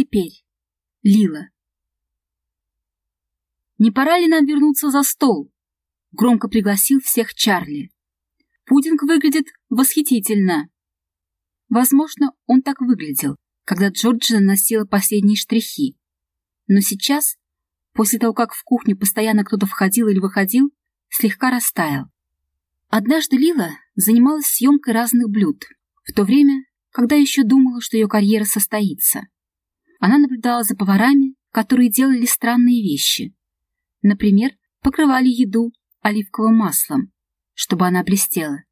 теперь. Лила. «Не пора ли нам вернуться за стол?» — громко пригласил всех Чарли. «Пудинг выглядит восхитительно». Возможно, он так выглядел, когда Джорджи наносила последние штрихи. Но сейчас, после того, как в кухню постоянно кто-то входил или выходил, слегка растаял. Однажды Лила занималась съемкой разных блюд, в то время, когда еще думала, что ее карьера состоится. Она наблюдала за поварами, которые делали странные вещи. Например, покрывали еду оливковым маслом, чтобы она блестела.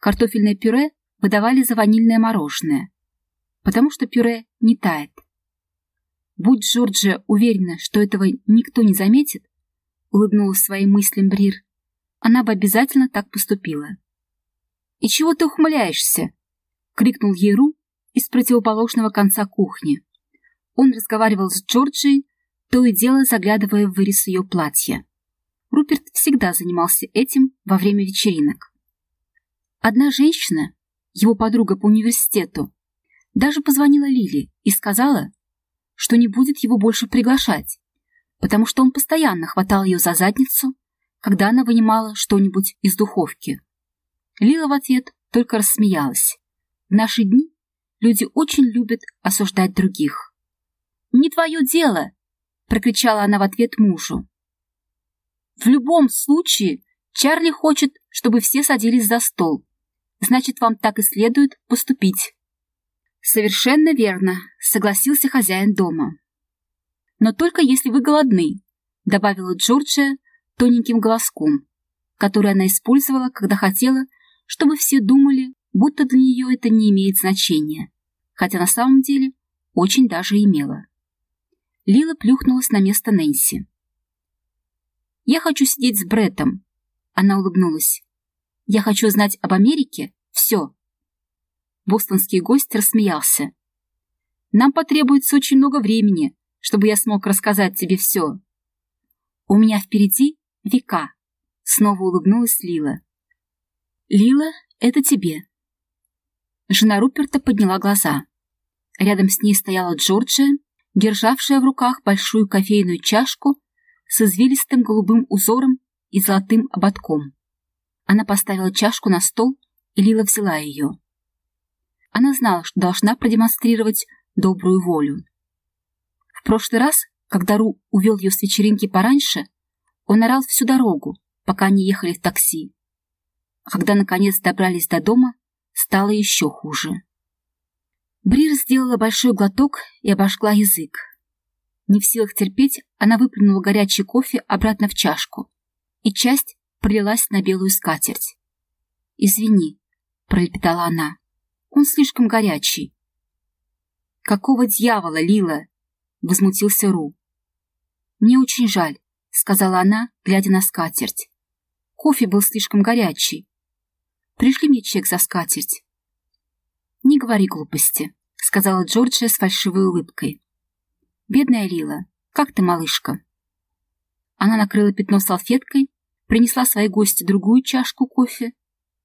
Картофельное пюре выдавали за ванильное мороженое, потому что пюре не тает. Будь Джорджия уверена, что этого никто не заметит, улыбнулась своим мыслям Брир, она бы обязательно так поступила. «И чего ты ухмыляешься?» — крикнул ей Ру из противоположного конца кухни. Он разговаривал с Джорджией, то и дело заглядывая в вырез ее платья. Руперт всегда занимался этим во время вечеринок. Одна женщина, его подруга по университету, даже позвонила Лили и сказала, что не будет его больше приглашать, потому что он постоянно хватал ее за задницу, когда она вынимала что-нибудь из духовки. Лила в ответ только рассмеялась. В наши дни люди очень любят осуждать других. «Не твое дело!» — прокричала она в ответ мужу. «В любом случае Чарли хочет, чтобы все садились за стол. Значит, вам так и следует поступить». «Совершенно верно», — согласился хозяин дома. «Но только если вы голодны», — добавила Джорджия тоненьким голоском, который она использовала, когда хотела, чтобы все думали, будто для нее это не имеет значения, хотя на самом деле очень даже имело. Лила плюхнулась на место Нэнси. «Я хочу сидеть с Бреттом», — она улыбнулась. «Я хочу знать об Америке все». Бостонский гость рассмеялся. «Нам потребуется очень много времени, чтобы я смог рассказать тебе все. У меня впереди века», — снова улыбнулась Лила. «Лила, это тебе». Жена Руперта подняла глаза. Рядом с ней стояла Джорджия, державшая в руках большую кофейную чашку с извилистым голубым узором и золотым ободком. Она поставила чашку на стол, и Лила взяла ее. Она знала, что должна продемонстрировать добрую волю. В прошлый раз, когда Ру увел ее с вечеринки пораньше, он орал всю дорогу, пока они ехали в такси. А когда, наконец, добрались до дома, стало еще хуже. Брир сделала большой глоток и обожгла язык. Не в силах терпеть, она выплюнула горячий кофе обратно в чашку, и часть пролилась на белую скатерть. «Извини», — пролепетала она, — «он слишком горячий». «Какого дьявола, Лила?» — возмутился Ру. «Мне очень жаль», — сказала она, глядя на скатерть. Кофе был слишком горячий. Пришли мне чек за скатерть. «Не говори глупости», — сказала Джорджия с фальшивой улыбкой. «Бедная Лила, как ты, малышка?» Она накрыла пятно салфеткой, принесла своей гости другую чашку кофе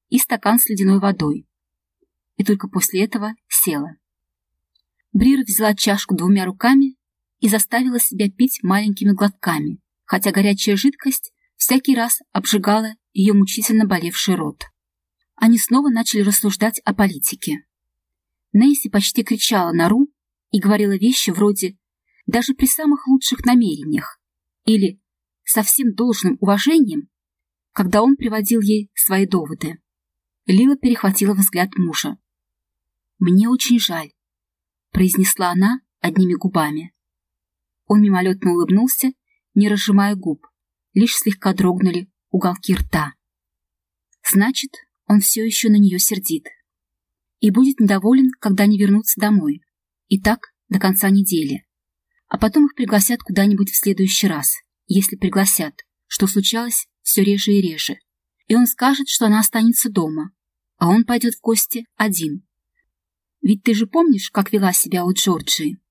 и стакан с ледяной водой. И только после этого села. Брир взяла чашку двумя руками и заставила себя пить маленькими глотками, хотя горячая жидкость всякий раз обжигала ее мучительно болевший рот. Они снова начали рассуждать о политике. Нейси почти кричала на Ру и говорила вещи вроде «даже при самых лучших намерениях» или «со всем должным уважением», когда он приводил ей свои доводы. Лила перехватила взгляд мужа. «Мне очень жаль», — произнесла она одними губами. Он мимолетно улыбнулся не разжимая губ, лишь слегка дрогнули уголки рта. Значит, он все еще на нее сердит. И будет недоволен, когда они вернутся домой. И так до конца недели. А потом их пригласят куда-нибудь в следующий раз, если пригласят, что случалось все реже и реже. И он скажет, что она останется дома, а он пойдет в гости один. Ведь ты же помнишь, как вела себя у Джорджии?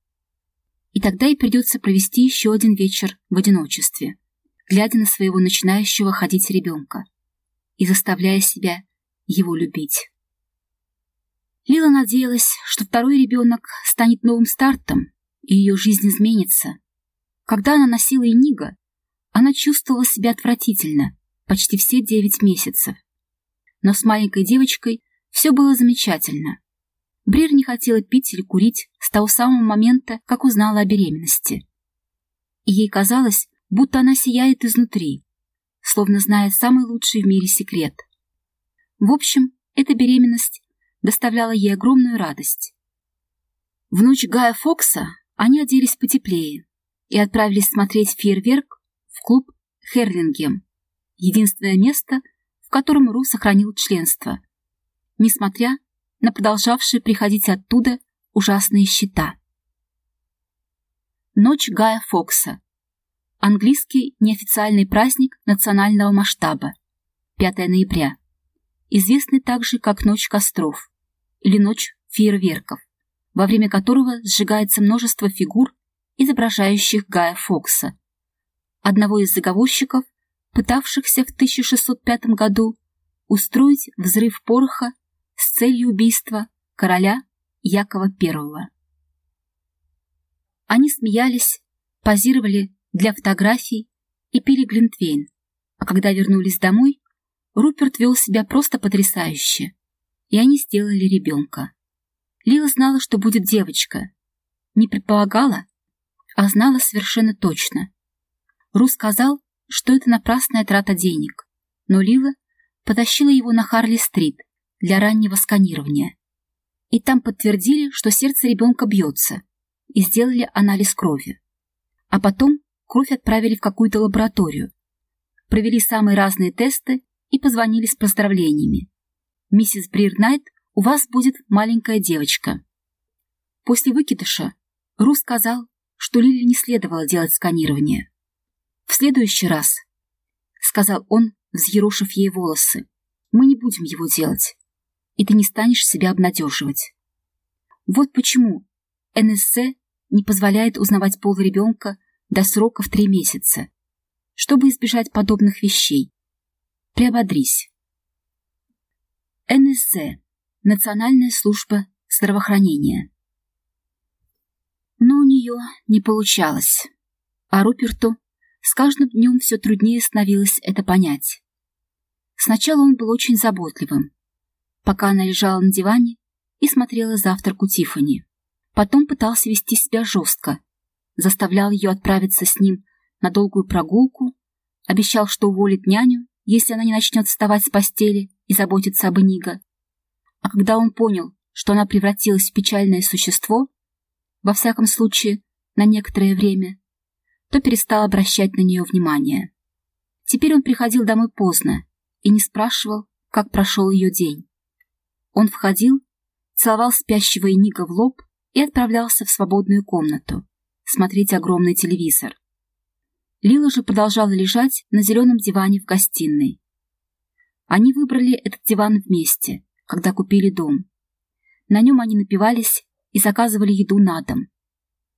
И тогда ей придется провести еще один вечер в одиночестве, глядя на своего начинающего ходить ребенка и заставляя себя его любить. Лила надеялась, что второй ребенок станет новым стартом, и ее жизнь изменится. Когда она носила Иниго, она чувствовала себя отвратительно почти все девять месяцев. Но с маленькой девочкой все было замечательно. Брир не хотела пить или курить с того самого момента, как узнала о беременности. И ей казалось, будто она сияет изнутри, словно знает самый лучший в мире секрет. В общем, эта беременность доставляла ей огромную радость. В ночь Гая Фокса они оделись потеплее и отправились смотреть фейерверк в клуб Херлингем, единственное место, в котором Ру сохранил членство, несмотря на продолжавшие приходить оттуда ужасные счета. Ночь Гая Фокса. Английский неофициальный праздник национального масштаба. 5 ноября. Известный также как Ночь костров или Ночь фейерверков, во время которого сжигается множество фигур, изображающих Гая Фокса, одного из заговорщиков, пытавшихся в 1605 году устроить взрыв пороха с целью убийства короля Якова I. Они смеялись, позировали для фотографий и пили глинтвейн, а когда вернулись домой, Руперт вел себя просто потрясающе, и они сделали ребенка. Лила знала, что будет девочка. Не предполагала, а знала совершенно точно. Ру сказал, что это напрасная трата денег, но Лила потащила его на Харли-стрит для раннего сканирования. И там подтвердили, что сердце ребенка бьется, и сделали анализ крови. А потом кровь отправили в какую-то лабораторию, провели самые разные тесты и позвонили с поздравлениями. «Миссис Брирнайт, у вас будет маленькая девочка». После выкидыша Ру сказал, что Лили не следовало делать сканирование. «В следующий раз», — сказал он, взъерошив ей волосы, — «мы не будем его делать, и ты не станешь себя обнадеживать». Вот почему НСЦ не позволяет узнавать пол ребенка до срока в три месяца, чтобы избежать подобных вещей. Приободрись. НСЗ – Национальная служба здравоохранения. Но у нее не получалось, а Руперту с каждым днем все труднее становилось это понять. Сначала он был очень заботливым, пока она лежала на диване и смотрела завтрак у Тиффани. Потом пытался вести себя жестко, заставлял ее отправиться с ним на долгую прогулку, обещал, что уволит няню, если она не начнет вставать с постели и заботиться об Эниго. А когда он понял, что она превратилась в печальное существо, во всяком случае, на некоторое время, то перестал обращать на нее внимание. Теперь он приходил домой поздно и не спрашивал, как прошел ее день. Он входил, целовал спящего Энига в лоб и отправлялся в свободную комнату смотреть огромный телевизор. Лила же продолжала лежать на зеленом диване в гостиной. Они выбрали этот диван вместе, когда купили дом. На нем они напивались и заказывали еду на дом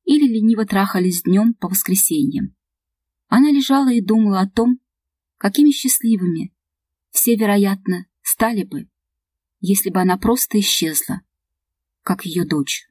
или лениво трахались днем по воскресеньям. Она лежала и думала о том, какими счастливыми все, вероятно, стали бы, если бы она просто исчезла, как ее дочь.